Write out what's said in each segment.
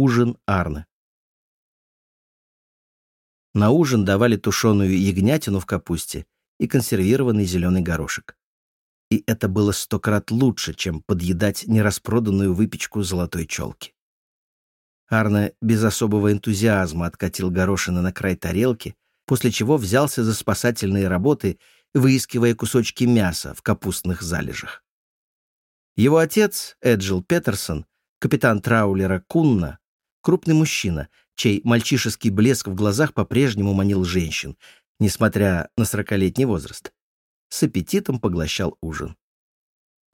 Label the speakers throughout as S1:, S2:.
S1: Ужин Арны. На ужин давали тушеную ягнятину в капусте и консервированный зеленый горошек. И это было сто крат лучше, чем подъедать нераспроданную выпечку золотой челки. Арне без особого энтузиазма откатил горошины на край тарелки, после чего взялся за спасательные работы, выискивая кусочки мяса в капустных залежах. Его отец, Эджил Петерсон, капитан траулера Кунна, крупный мужчина, чей мальчишеский блеск в глазах по-прежнему манил женщин, несмотря на сорокалетний возраст, с аппетитом поглощал ужин.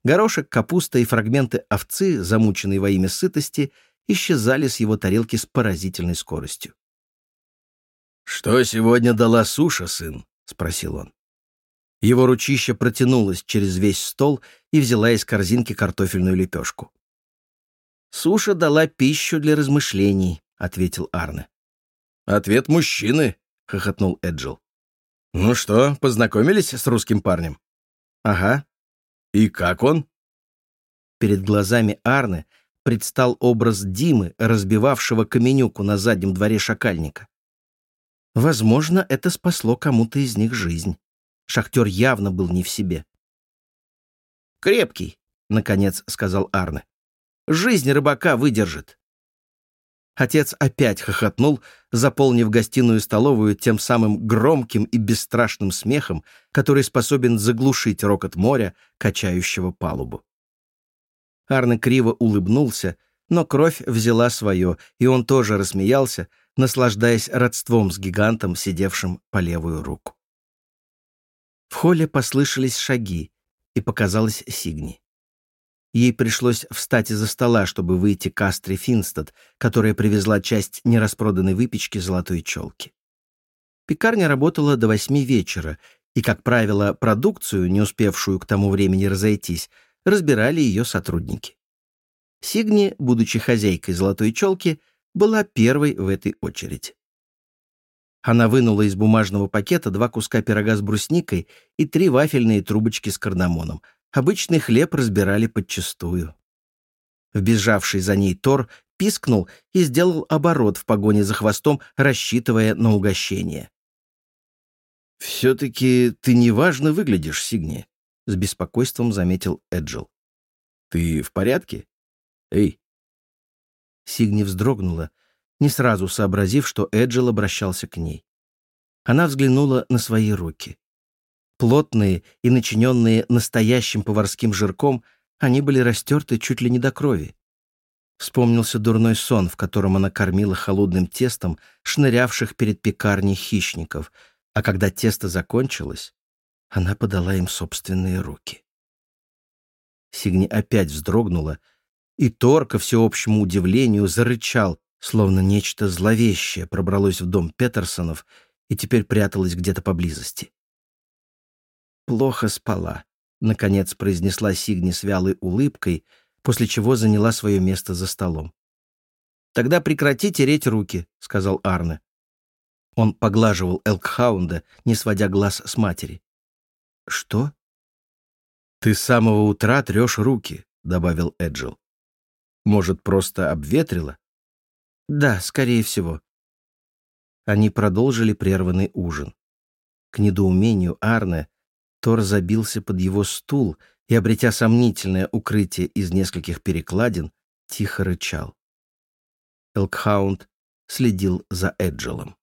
S1: Горошек, капуста и фрагменты овцы, замученные во имя сытости, исчезали с его тарелки с поразительной скоростью.
S2: «Что сегодня дала суша, сын?» — спросил он.
S1: Его ручище протянулось через весь стол и взяла из корзинки картофельную лепешку. «Суша дала пищу для размышлений», — ответил Арне.
S2: «Ответ мужчины», — хохотнул Эджил. «Ну что, познакомились с русским парнем?»
S1: «Ага».
S2: «И как он?»
S1: Перед глазами Арны предстал образ Димы, разбивавшего каменюку на заднем дворе шакальника. Возможно, это спасло кому-то из них жизнь. Шахтер явно был не в себе. «Крепкий», — наконец сказал Арне. «Жизнь рыбака выдержит». Отец опять хохотнул, заполнив гостиную столовую тем самым громким и бесстрашным смехом, который способен заглушить рокот моря, качающего палубу. Арне криво улыбнулся, но кровь взяла свое, и он тоже рассмеялся, наслаждаясь родством с гигантом, сидевшим по левую руку. В холле послышались шаги, и показалась Сигни. Ей пришлось встать из-за стола, чтобы выйти к Астре Финстад, которая привезла часть нераспроданной выпечки золотой челки. Пекарня работала до восьми вечера, и, как правило, продукцию, не успевшую к тому времени разойтись, разбирали ее сотрудники. Сигни, будучи хозяйкой золотой челки, была первой в этой очереди. Она вынула из бумажного пакета два куска пирога с брусникой и три вафельные трубочки с кардамоном, Обычный хлеб разбирали подчистую. Вбежавший за ней Тор пискнул и сделал оборот в погоне за хвостом, рассчитывая на угощение.
S2: «Все-таки ты неважно выглядишь, Сигни», — с беспокойством заметил Эджил. «Ты в порядке? Эй!»
S1: Сигни вздрогнула, не сразу сообразив, что Эджил обращался к ней. Она взглянула на свои руки. Плотные и начиненные настоящим поварским жирком, они были растерты чуть ли не до крови. Вспомнился дурной сон, в котором она кормила холодным тестом шнырявших перед пекарней хищников, а когда тесто закончилось, она подала им собственные руки. Сигни опять вздрогнула, и Тор, ко всеобщему удивлению, зарычал, словно нечто зловещее пробралось в дом Петерсонов и теперь пряталось где-то поблизости плохо спала», — наконец произнесла Сигни с вялой улыбкой, после чего заняла свое место за столом. «Тогда прекрати тереть руки», — сказал Арне. Он поглаживал Элкхаунда, не сводя глаз с матери. «Что?»
S2: «Ты с самого утра трешь руки», — добавил Эджил. «Может, просто обветрила?»
S1: «Да, скорее всего». Они продолжили прерванный ужин. К недоумению Арне Тор забился под его стул и, обретя сомнительное укрытие из нескольких перекладин, тихо рычал. Элкхаунд следил за Эджелом.